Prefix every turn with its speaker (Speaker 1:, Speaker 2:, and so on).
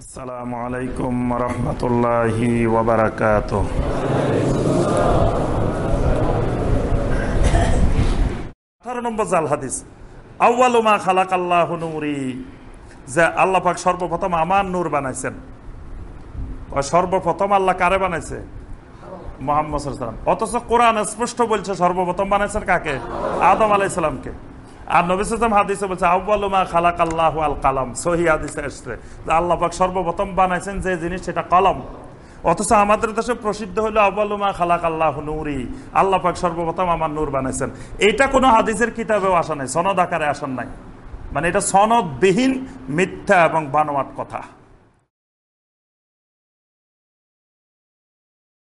Speaker 1: আসসালামু আলাইকুম রহমতুল্লাহি ওবরাকাত আঠারো নম্বর জাল হাদিস আউ্বালুমা খালাক আল্লাহ নুরি, যে আল্লাহ পাক সর্বপ্রথম আমার নূর বানাইছেন। সর্বপ্রথম আল্লাহ কারে বানাইছে? মোহাম্মদ অথচ কোরআন স্পষ্ট বলছে সর্বপ্রথম বানাইছেন কাকে? আদম আলাইসালামকে আর নবিসাম হাদিসে বলছে আউ্বালুমা খালাক আল্লাহ আল কালাম। সহি হাদিসে এসছে। যে আল্লাহ সর্বপ্রথম বানাইছেন যে জিনিস, সেটা কলম। অথচ আমাদের দেশে প্রসিদ্ধ হলো আব্বালুমা খালাক আল্লাহ নুরি। আল্লাহ পাক সর্বপ্রথম আমার নূর বানাইছেন। এটা কোনো হাদিসের কিতাবেও আসা নাই, সনদ আকারে আসান নাই। মানে এটা সনদবিহীন মিথ্যা এবং বানোয়াট কথা।